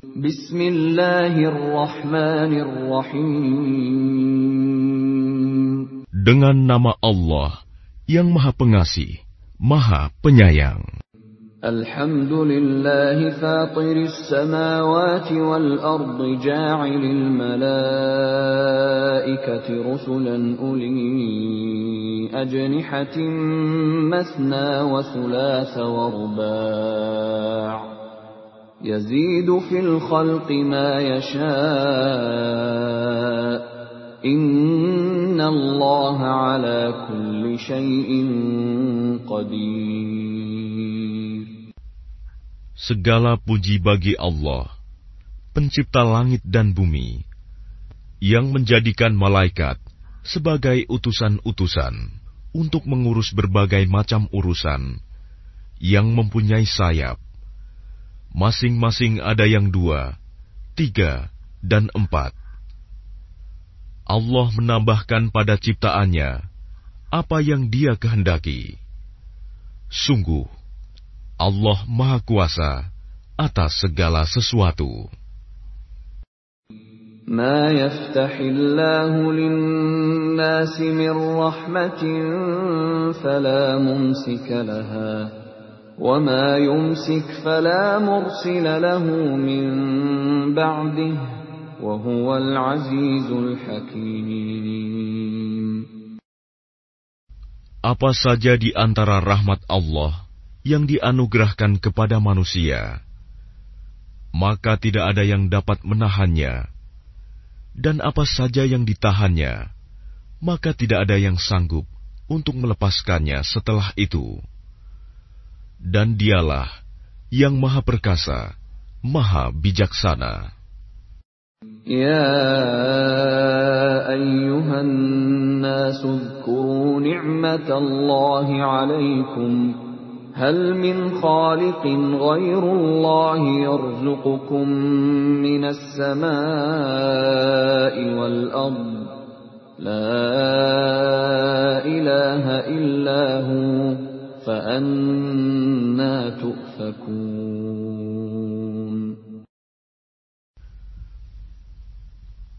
Bismillahirrahmanirrahim. Dengan nama Allah yang Maha Pengasih, Maha Penyayang. Alhamdulillahi fatiris samawati wal ardi ja'ilil malaikati rusulan uli ajnihatin masna wa thulatha wa ruba' يزيد في الخلق ما يشاء إن الله على كل شيء قدير Segala puji bagi Allah, Pencipta langit dan bumi, yang menjadikan malaikat sebagai utusan-utusan untuk mengurus berbagai macam urusan, yang mempunyai sayap. Masing-masing ada yang dua, tiga, dan empat. Allah menambahkan pada ciptaannya apa yang Dia kehendaki. Sungguh, Allah Maha Kuasa atas segala sesuatu. ما يفتح الله للناس من رحمة فلا ممسك لها وما يمسك فلا مرسل له من بعده وهو العزيز الحكيم Apa saja di antara rahmat Allah yang dianugerahkan kepada manusia, maka tidak ada yang dapat menahannya, dan apa saja yang ditahannya, maka tidak ada yang sanggup untuk melepaskannya setelah itu. Dan dialah yang Maha Perkasa, Maha Bijaksana. يا أيها الناس اذكروا نعمة الله عليكم هل من خالق غير الله يرزقكم من السماء والأرض لا إله إلا هو فأنا تؤفكون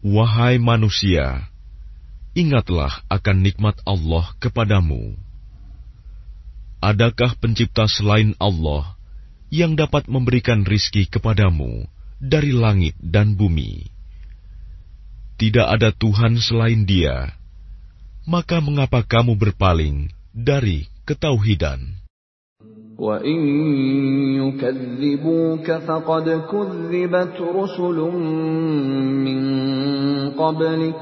Wahai manusia, ingatlah akan nikmat Allah kepadamu. Adakah pencipta selain Allah yang dapat memberikan rizki kepadamu dari langit dan bumi? Tidak ada Tuhan selain Dia, maka mengapa kamu berpaling dari ketauhidan? وَإِن يُكَذِّبُوكَ فَقَدْ كُذِّبَتْ رُسُلٌ مِّن قَبْلِكَ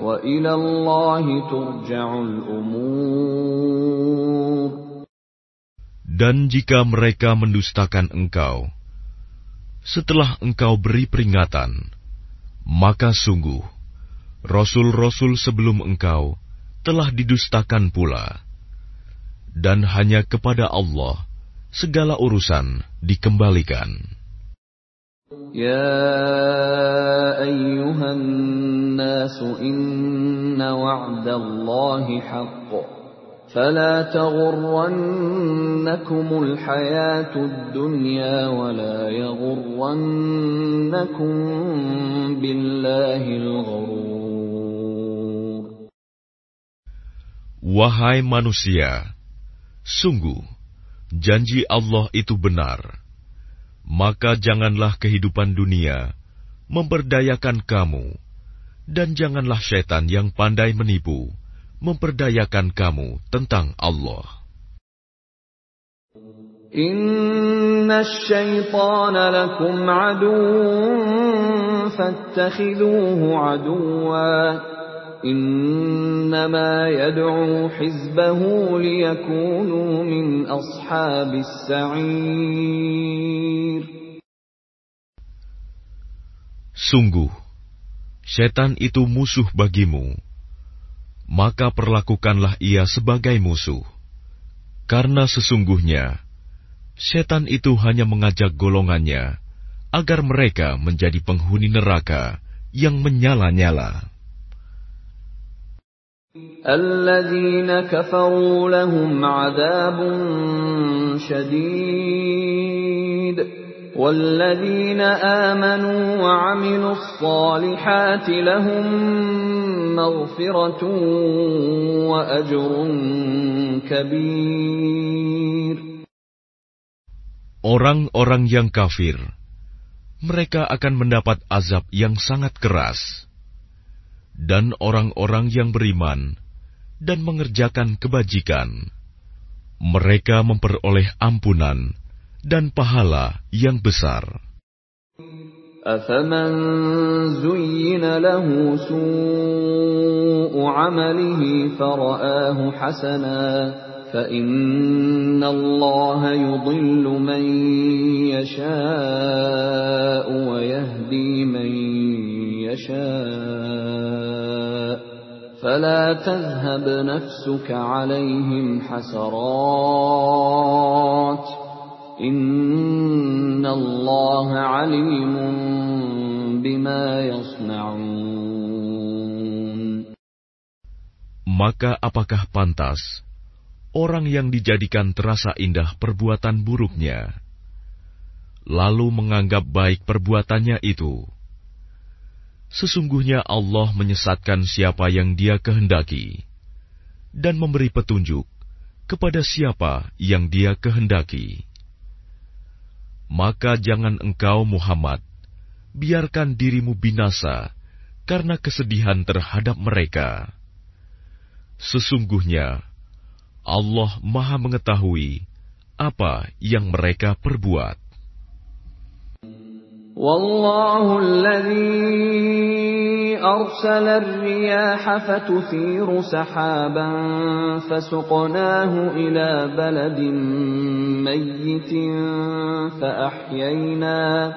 وَإِلَى اللَّهِ تُرْجَعُ الْأُمُورُ Dan jika mereka mendustakan engkau, setelah engkau beri peringatan, maka sungguh, Rasul-Rasul sebelum engkau telah didustakan pula. Dan hanya kepada Allah segala urusan dikembalikan. يا أيها الناس إن وعد الله حق فلا تغرنكم الحياة الدنيا ولا يغرنكم بالله الغرور Wahai manusia, sungguh janji Allah itu benar, maka janganlah kehidupan dunia memperdayakan kamu, dan janganlah syaitan yang pandai menipu memperdayakan kamu tentang Allah. Inna. إنما يدعو حزبه ليكونوا من أصحاب السعير Sungguh, setan itu musuh bagimu, maka perlakukanlah ia sebagai musuh. Karena sesungguhnya, setan itu hanya mengajak golongannya agar mereka menjadi penghuni neraka yang menyala-nyala. الذين كفروا لهم عذاب شديد والذين آمنوا وعملوا الصالحات لهم مغفرة وأجر كبير Orang-orang yang kafir, mereka akan mendapat azab yang sangat keras. Dan orang-orang yang beriman dan mengerjakan kebajikan, mereka memperoleh ampunan dan pahala yang besar. أفمن زين له سوء عمله فرآه حسنا فإن الله يضل من يشاء ويهدي من يشاء فلا تذهب نفسك عليهم حسرات إن الله عليم بما يصنعون Maka apakah pantas orang yang dijadikan terasa indah perbuatan buruknya, lalu menganggap baik perbuatannya itu? Sesungguhnya Allah menyesatkan siapa yang Dia kehendaki dan memberi petunjuk kepada siapa yang Dia kehendaki maka jangan engkau Muhammad biarkan dirimu binasa karena kesedihan terhadap mereka. Sesungguhnya Allah Maha Mengetahui apa yang mereka perbuat. والله الذي أرسل الرياح فتثير سحابا فسقناه إلى بلد ميت فأحيينا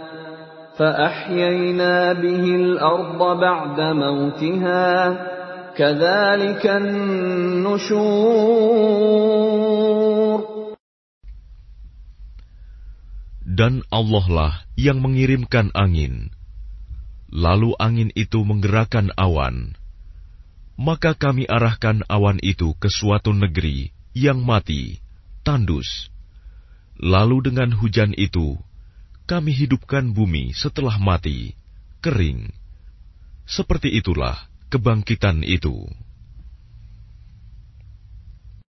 فأحيينا به الأرض بعد موتها كذلك النشور Dan Allah lah yang mengirimkan angin. Lalu angin itu menggerakkan awan. Maka kami arahkan awan itu ke suatu negeri yang mati, tandus. Lalu dengan hujan itu, kami hidupkan bumi setelah mati, kering. Seperti itulah kebangkitan itu.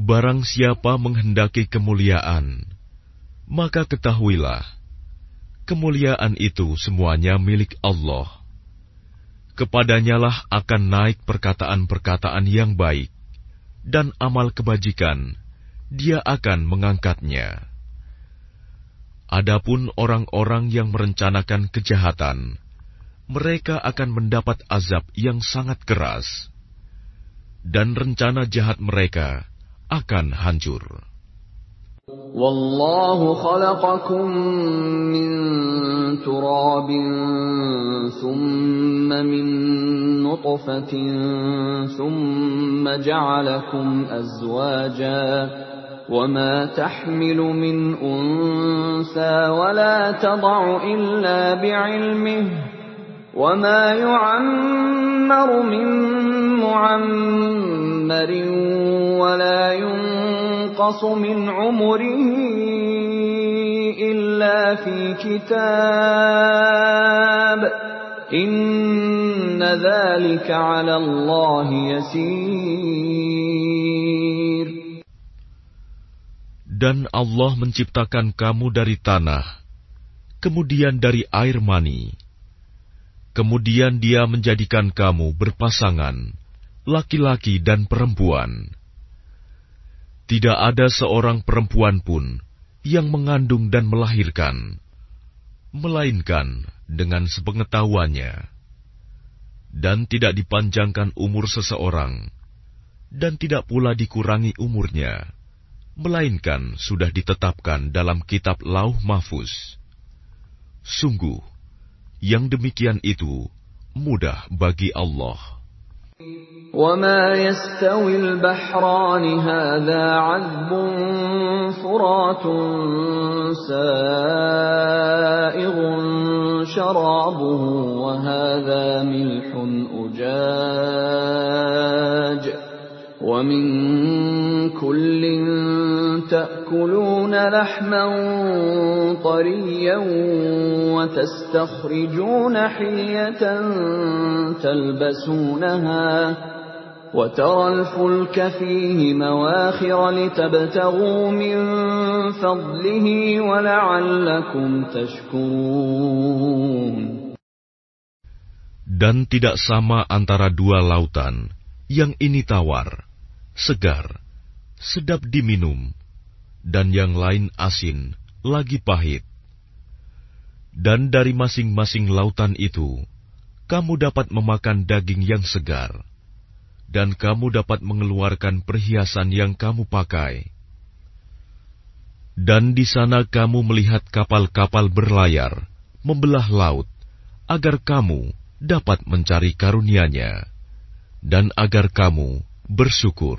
Barang siapa menghendaki kemuliaan, maka ketahuilah, kemuliaan itu semuanya milik Allah. Kepadanyalah akan naik perkataan-perkataan yang baik, dan amal kebajikan, dia akan mengangkatnya. Adapun orang-orang yang merencanakan kejahatan, mereka akan mendapat azab yang sangat keras, dan rencana jahat mereka akan hancur. Wallahu khalaqakum min turabin thumma min nutfatin thumma ja'alakum azwaja وما تحمل من أنثى ولا تضع إلا بعلمه وما يعمر من معمر ولا ينقص من عمره إلا في كتاب إن ذلك على الله يسير Dan Allah menciptakan kamu dari tanah, kemudian dari air mani. Kemudian Dia menjadikan kamu berpasangan, laki-laki dan perempuan. Tidak ada seorang perempuan pun yang mengandung dan melahirkan, melainkan dengan sepengetahuannya, dan tidak dipanjangkan umur seseorang, dan tidak pula dikurangi umurnya melainkan sudah ditetapkan dalam kitab Lauh Mahfuz. Sungguh, yang demikian itu mudah bagi Allah. وما يستوي البحران هذا عذب فرات سائغ شرابه وهذا ملح أجاج ومن تأكلون لحما طريا وتستخرجون حلية تلبسونها وترى الفلك فيه مواخر لتبتغوا من فضله ولعلكم تشكرون Dan tidak sama antara dua lautan, yang ini tawar, segar, sedap diminum, dan yang lain asin, lagi pahit. Dan dari masing-masing lautan itu, kamu dapat memakan daging yang segar dan kamu dapat mengeluarkan perhiasan yang kamu pakai. Dan di sana kamu melihat kapal-kapal berlayar, membelah laut, agar kamu dapat mencari karunia-Nya, dan agar kamu bersyukur.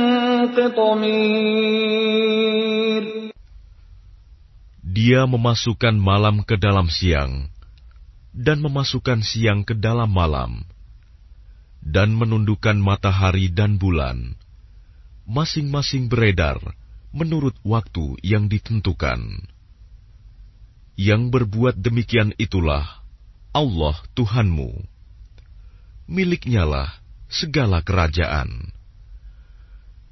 Dia memasukkan malam ke dalam siang dan memasukkan siang ke dalam malam dan menundukkan matahari dan bulan masing-masing beredar menurut waktu yang ditentukan. Yang berbuat demikian itulah Allah Tuhanmu. Miliknyalah segala kerajaan.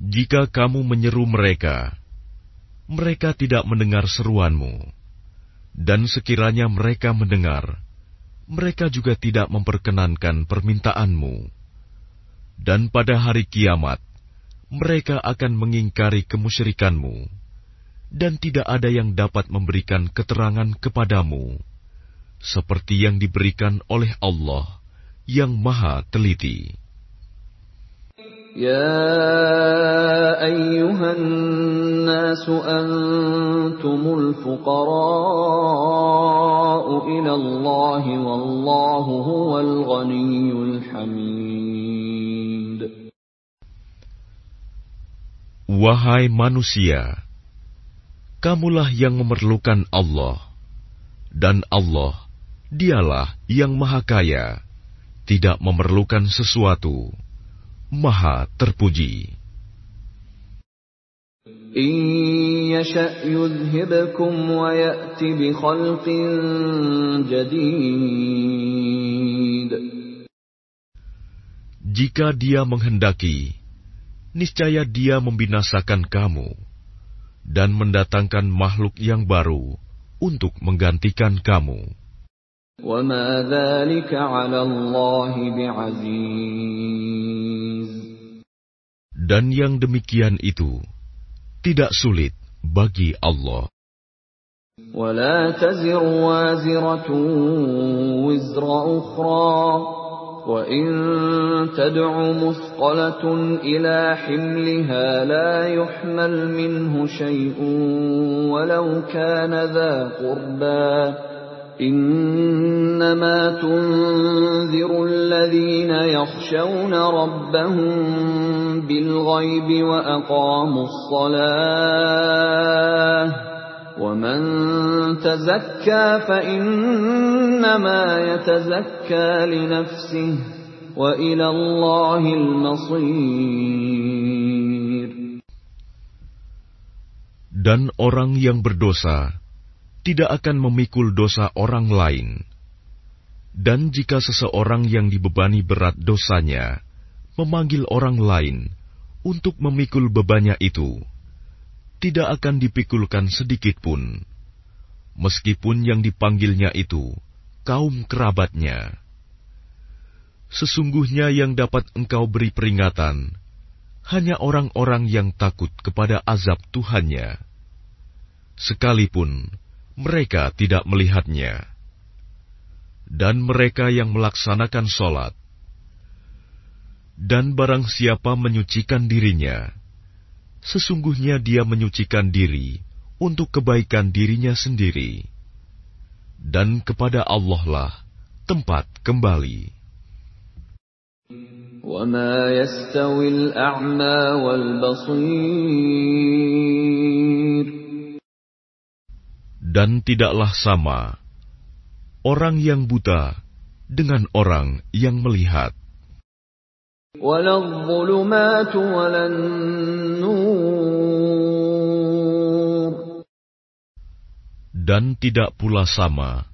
Jika kamu menyeru mereka, mereka tidak mendengar seruanmu, dan sekiranya mereka mendengar, mereka juga tidak memperkenankan permintaanmu, dan pada hari kiamat mereka akan mengingkari kemusyrikanmu, dan tidak ada yang dapat memberikan keterangan kepadamu seperti yang diberikan oleh Allah yang Maha Teliti. يا أيها الناس أنتم الفقراء إلى الله والله هو الغني الحميد Wahai manusia, kamulah yang memerlukan Allah, dan Allah, dialah yang maha kaya, tidak memerlukan sesuatu. Maha terpuji. إن يشأ يذهبكم ويأت بخلق جديد Jika dia menghendaki, niscaya dia membinasakan kamu dan mendatangkan makhluk yang baru untuk menggantikan kamu. وما ذلك على الله بعزيز. Dan yang demikian itu tidak sulit bagi Allah. ولا تزر وازرة وزر أخرى. وإن تدع مثقلة إلى حملها لا يحمل منه شيء ولو كان ذا قربى. إنما تنذر الذين يخشون ربهم بالغيب وأقاموا الصلاة ومن تزكى فإنما يتزكى لنفسه وإلى الله المصير. Dan orang yang berdosa tidak akan memikul dosa orang lain. Dan jika seseorang yang dibebani berat dosanya memanggil orang lain untuk memikul bebannya itu, tidak akan dipikulkan sedikit pun, meskipun yang dipanggilnya itu kaum kerabatnya. Sesungguhnya yang dapat engkau beri peringatan hanya orang-orang yang takut kepada azab Tuhannya. Sekalipun mereka tidak melihatnya dan mereka yang melaksanakan sholat. Dan barang siapa menyucikan dirinya, sesungguhnya dia menyucikan diri untuk kebaikan dirinya sendiri. Dan kepada Allah lah tempat kembali. وما يستوي الأعمى Dan tidaklah sama orang yang buta dengan orang yang melihat. Dan tidak pula sama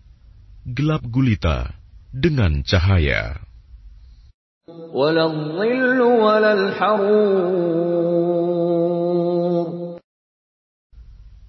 gelap gulita dengan cahaya.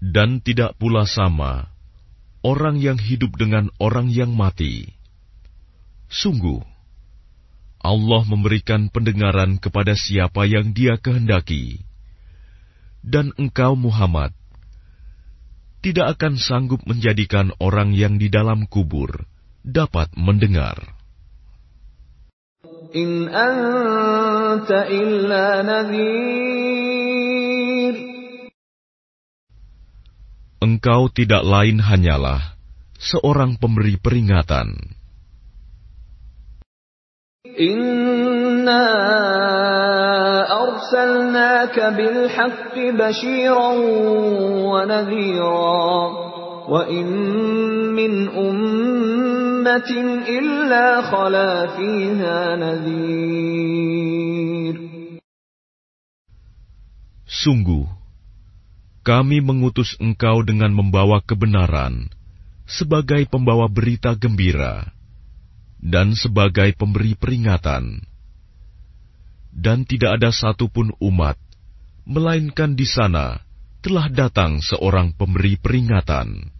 Dan tidak pula sama orang yang hidup dengan orang yang mati. Sungguh, Allah memberikan pendengaran kepada siapa yang Dia kehendaki, dan engkau, Muhammad, tidak akan sanggup menjadikan orang yang di dalam kubur dapat mendengar. In anta illa Engkau tidak lain hanyalah seorang pemberi peringatan. Inna arsalnaka bil haqqi bashiran wa nadhira wa in min Sungguh kami mengutus engkau dengan membawa kebenaran, sebagai pembawa berita gembira, dan sebagai pemberi peringatan. Dan tidak ada satupun umat, melainkan di sana telah datang seorang pemberi peringatan.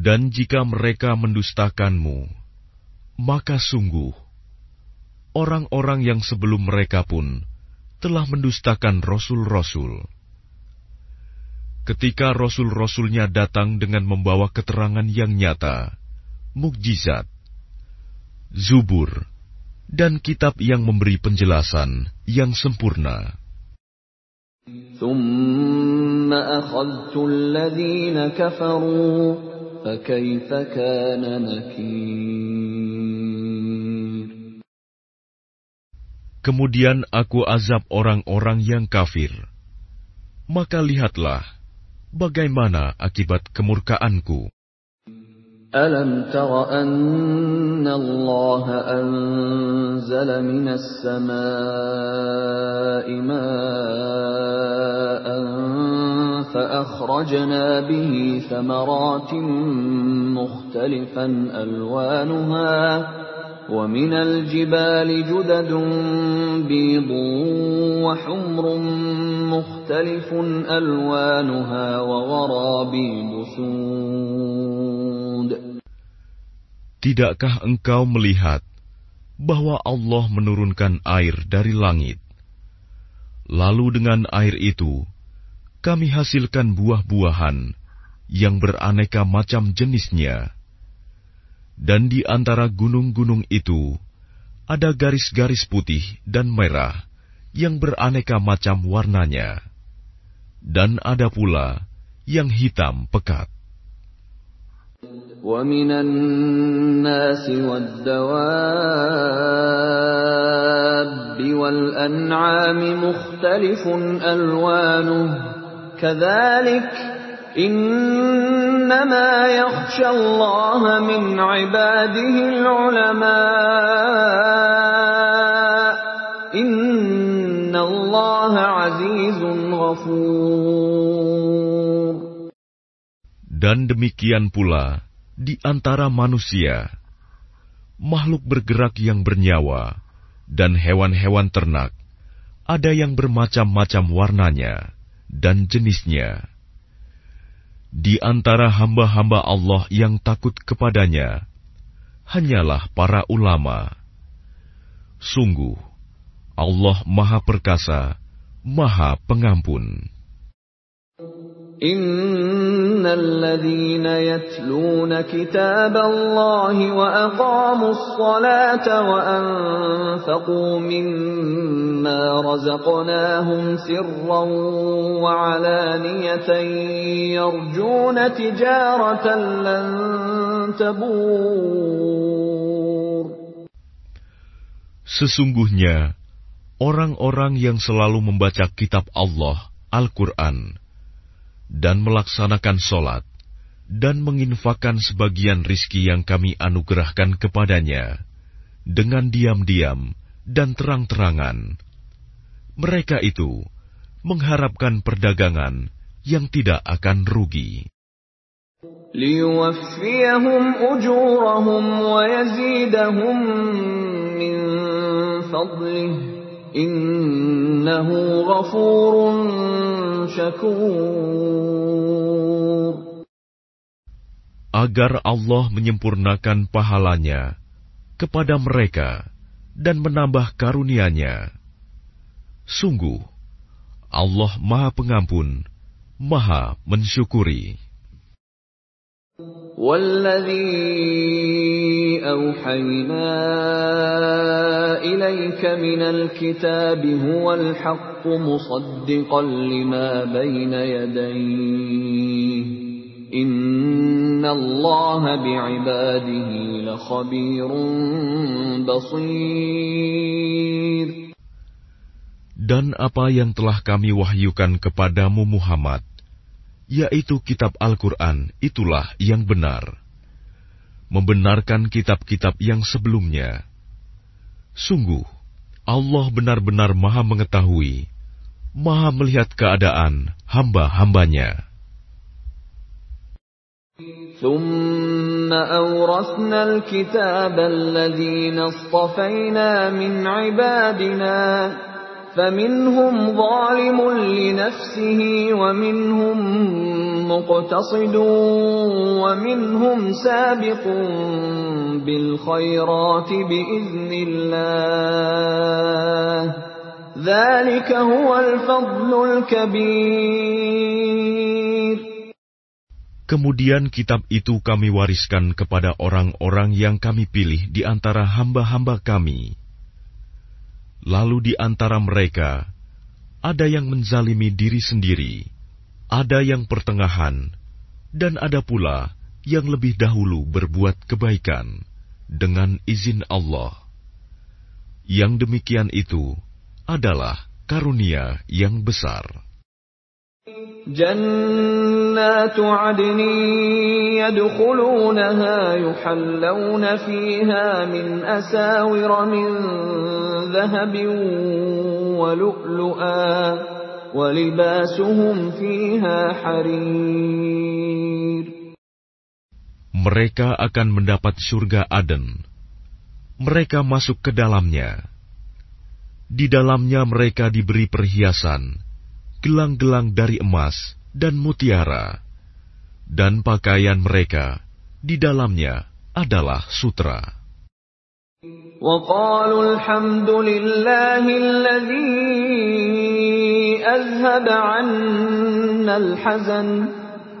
Dan jika mereka mendustakanmu, maka sungguh orang-orang yang sebelum mereka pun telah mendustakan rasul-rasul. Ketika rasul-rasulnya datang dengan membawa keterangan yang nyata, mukjizat, zubur, dan kitab yang memberi penjelasan yang sempurna. ثم أخذت الذين كفروا Kemudian aku azab orang-orang yang kafir. Maka lihatlah bagaimana akibat kemurkaanku. ألم تر أن الله أنزل من السماء ماء فأخرجنا به ثمرات مختلفا ألوانها ومن الجبال جدد بيض وحمر مختلف ألوانها وغرابيب سود Tidakkah engkau melihat bahwa Allah menurunkan air dari langit? Lalu dengan air itu, kami hasilkan buah-buahan yang beraneka macam jenisnya. Dan di antara gunung-gunung itu, ada garis-garis putih dan merah yang beraneka macam warnanya. Dan ada pula yang hitam pekat. ومن الناس والدواب والأنعام مختلف ألوانه كذلك إنما يخشى الله من عباده العلماء إن الله عزيز غفور Dan demikian pula di antara manusia, makhluk bergerak yang bernyawa, dan hewan-hewan ternak, ada yang bermacam-macam warnanya dan jenisnya. Di antara hamba-hamba Allah yang takut kepadanya, hanyalah para ulama. Sungguh, Allah Maha Perkasa, Maha Pengampun. إن الذين يتلون كتاب الله وأقاموا الصلاة وأنفقوا مما رزقناهم سرا وعلانية يرجون تجارة لن تبور Sesungguhnya, orang-orang yang selalu membaca kitab Allah, Al-Quran, dan melaksanakan solat dan menginfakkan sebagian rizki yang kami anugerahkan kepadanya dengan diam-diam dan terang-terangan. Mereka itu mengharapkan perdagangan yang tidak akan rugi. min أجورهم ويزيدهم من فضله إنه غفور شكور agar Allah menyempurnakan pahalanya kepada mereka dan menambah karunia-Nya. Sungguh, Allah Maha Pengampun, Maha Mensyukuri. والذي أوحينا إليك من الكتاب هو الحق مصدقا لما بين يديه إن الله بعباده لخبير بصير Dan apa yang telah kami wahyukan kepadamu Muhammad, yaitu kitab Al-Quran, itulah yang benar. Membenarkan kitab-kitab yang sebelumnya. Sungguh, Allah benar-benar maha mengetahui, maha melihat keadaan hamba-hambanya. ثم أورثنا الكتاب الذين اصطفينا من عبادنا فمنهم ظالم لنفسه ومنهم مقتصد ومنهم سابق بالخيرات بإذن الله ذلك هو الفضل الكبير Kemudian kitab itu kami wariskan kepada orang-orang yang kami pilih di antara hamba-hamba kami. Lalu di antara mereka, ada yang menzalimi diri sendiri, ada yang pertengahan, dan ada pula yang lebih dahulu berbuat kebaikan dengan izin Allah. Yang demikian itu adalah karunia yang besar. جنات عدن يدخلونها يحلون فيها من أساور من ذهب ولؤلؤا ولباسهم فيها حرير Mereka akan mendapat surga Aden. Mereka masuk ke dalamnya. Di dalamnya mereka diberi perhiasan, gelang-gelang dari emas dan mutiara, dan pakaian mereka di dalamnya adalah sutra. وقالوا الحمد لله الذي أذهب عنا الحزن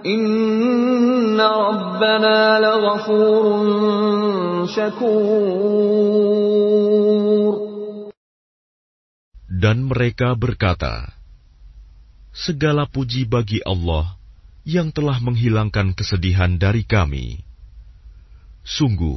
إن ربنا لغفور شكور Dan mereka berkata, Segala puji bagi Allah yang telah menghilangkan kesedihan dari kami. Sungguh,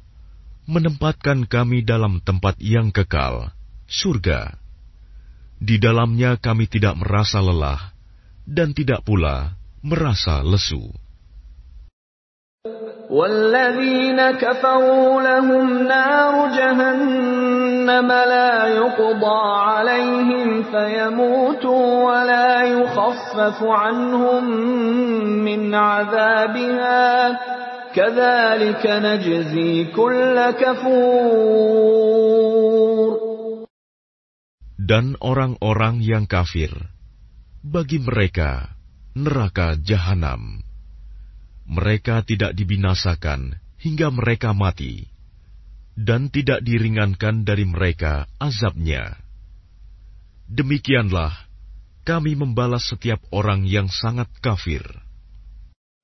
menempatkan kami dalam tempat yang kekal, surga. Di dalamnya kami tidak merasa lelah dan tidak pula merasa lesu. والذين كفروا لهم نار جهنم لا يقضى عليهم فيموتوا ولا يخفف عنهم من عذابها dan orang-orang yang kafir, bagi mereka neraka jahanam. Mereka tidak dibinasakan hingga mereka mati, dan tidak diringankan dari mereka azabnya. Demikianlah kami membalas setiap orang yang sangat kafir.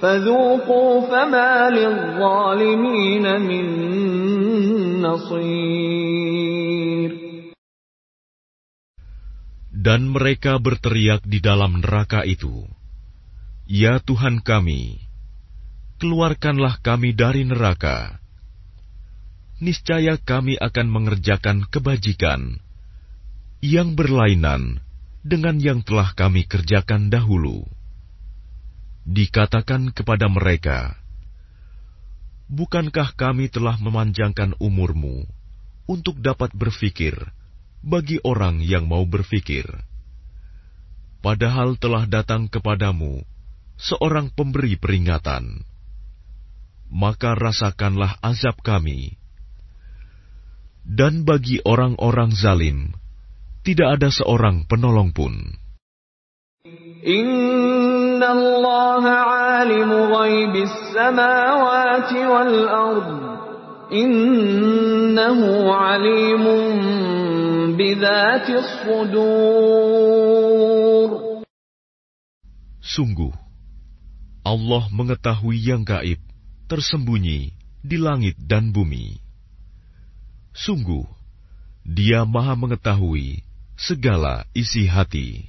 فذوقوا فما للظالمين من نصير Dan mereka berteriak di dalam neraka itu, Ya Tuhan kami, keluarkanlah kami dari neraka. Niscaya kami akan mengerjakan kebajikan yang berlainan dengan yang telah kami kerjakan dahulu. Dikatakan kepada mereka, Bukankah kami telah memanjangkan umurmu untuk dapat berfikir bagi orang yang mau berfikir? Padahal telah datang kepadamu seorang pemberi peringatan. Maka rasakanlah azab kami. Dan bagi orang-orang zalim, tidak ada seorang penolong pun. Allah alimun. Sungguh, Allah mengetahui yang gaib, tersembunyi di langit dan bumi. Sungguh, Dia Maha Mengetahui segala isi hati.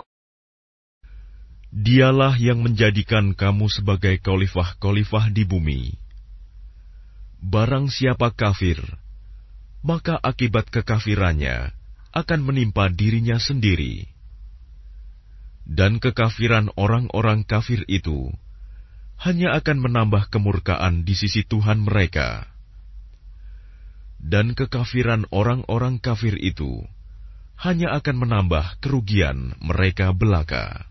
Dialah yang menjadikan kamu sebagai khalifah-khalifah di bumi. Barang siapa kafir, maka akibat kekafirannya akan menimpa dirinya sendiri. Dan kekafiran orang-orang kafir itu hanya akan menambah kemurkaan di sisi Tuhan mereka. Dan kekafiran orang-orang kafir itu hanya akan menambah kerugian mereka belaka.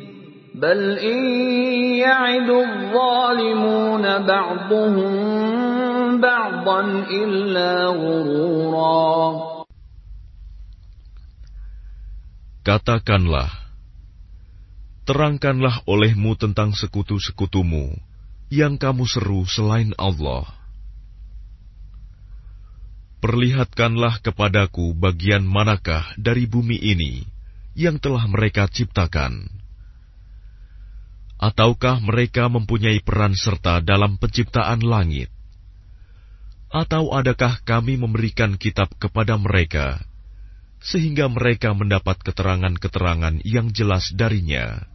بل إن يعد الظالمون بعضهم بعضا إلا غرورا Katakanlah, terangkanlah olehmu tentang sekutu-sekutumu yang kamu seru selain Allah. Perlihatkanlah kepadaku bagian manakah dari bumi ini yang telah mereka ciptakan Ataukah mereka mempunyai peran serta dalam penciptaan langit? Atau adakah kami memberikan kitab kepada mereka, sehingga mereka mendapat keterangan-keterangan yang jelas darinya?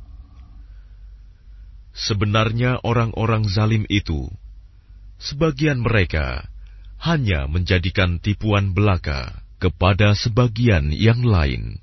Sebenarnya orang-orang zalim itu, sebagian mereka hanya menjadikan tipuan belaka kepada sebagian yang lain.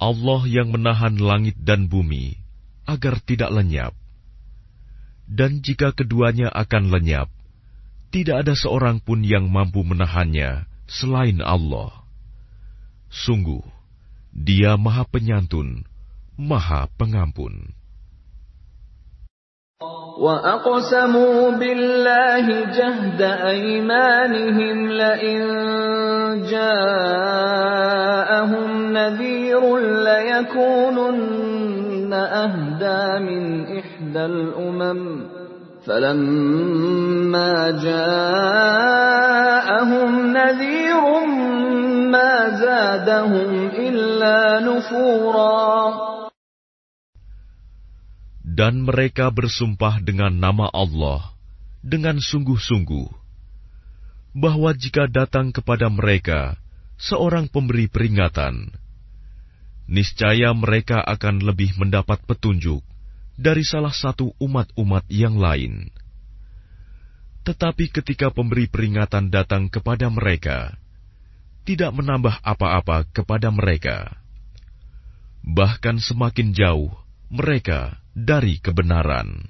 Allah yang menahan langit dan bumi agar tidak lenyap. Dan jika keduanya akan lenyap, tidak ada seorang pun yang mampu menahannya selain Allah. Sungguh, Dia Maha Penyantun, Maha Pengampun. وأقسموا بالله جهد أيمانهم لئن جاءهم نذير ليكونن أهدى من إحدى الأمم فلما جاءهم نذير ما زادهم إلا نفورا Dan mereka bersumpah dengan nama Allah dengan sungguh-sungguh bahwa jika datang kepada mereka seorang pemberi peringatan, niscaya mereka akan lebih mendapat petunjuk dari salah satu umat-umat yang lain. Tetapi ketika pemberi peringatan datang kepada mereka, tidak menambah apa-apa kepada mereka, bahkan semakin jauh mereka dari kebenaran.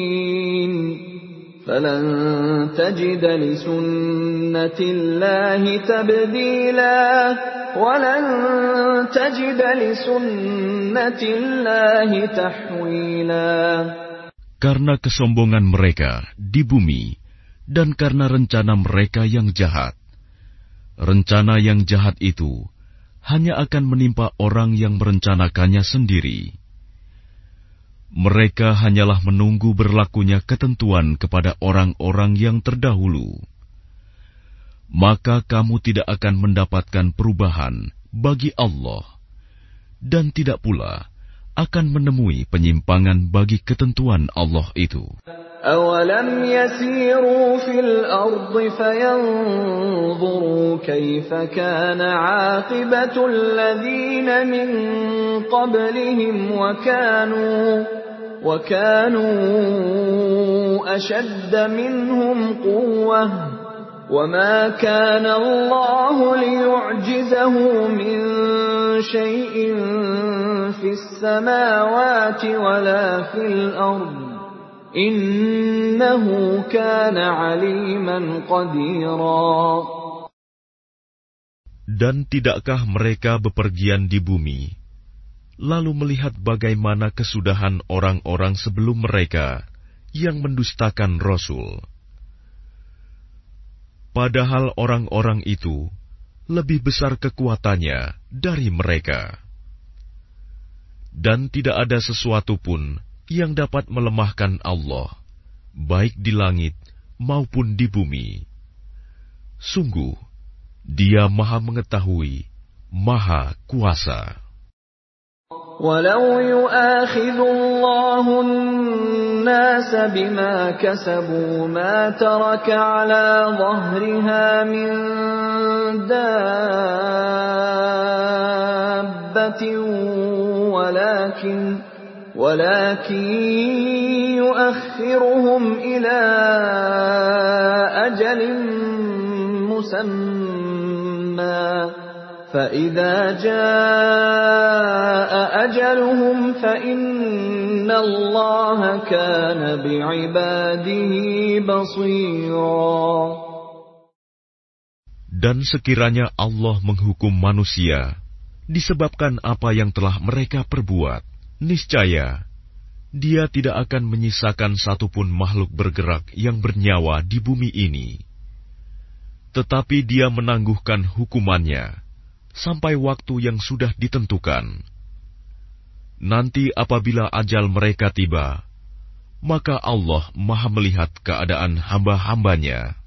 فلن تجد لسنة الله تبديلا ولن تجد لسنة الله تحويلا Karena kesombongan mereka di bumi dan karena rencana mereka yang jahat. Rencana yang jahat itu hanya akan menimpa orang yang merencanakannya sendiri mereka hanyalah menunggu berlakunya ketentuan kepada orang-orang yang terdahulu. Maka kamu tidak akan mendapatkan perubahan bagi Allah, dan tidak pula akan menemui penyimpangan bagi ketentuan Allah itu. أولم يسيروا في الأرض فينظروا كيف كان عاقبة الذين من قبلهم وكانوا وكانوا أشد منهم قوة وما كان الله ليعجزه من شيء dan tidakkah mereka bepergian di bumi, lalu melihat bagaimana kesudahan orang-orang sebelum mereka yang mendustakan Rasul? Padahal orang-orang itu lebih besar kekuatannya dari mereka Dan tidak ada sesuatu pun yang dapat melemahkan Allah, baik di langit maupun di bumi. Sungguh, Dia Maha Mengetahui, Maha Kuasa. ولو يؤاخذ الله الناس بما كسبوا ما ترك على ظهرها من دابة ولكن ولكن يؤخرهم إلى أجل مسمى فإذا جاء أجلهم فإن الله كان بعباده بصيرا Dan sekiranya Allah menghukum manusia disebabkan apa yang telah mereka perbuat, niscaya Dia tidak akan menyisakan satupun makhluk bergerak yang bernyawa di bumi ini. Tetapi Dia menangguhkan hukumannya sampai waktu yang sudah ditentukan. Nanti apabila ajal mereka tiba, maka Allah maha melihat keadaan hamba-hambanya.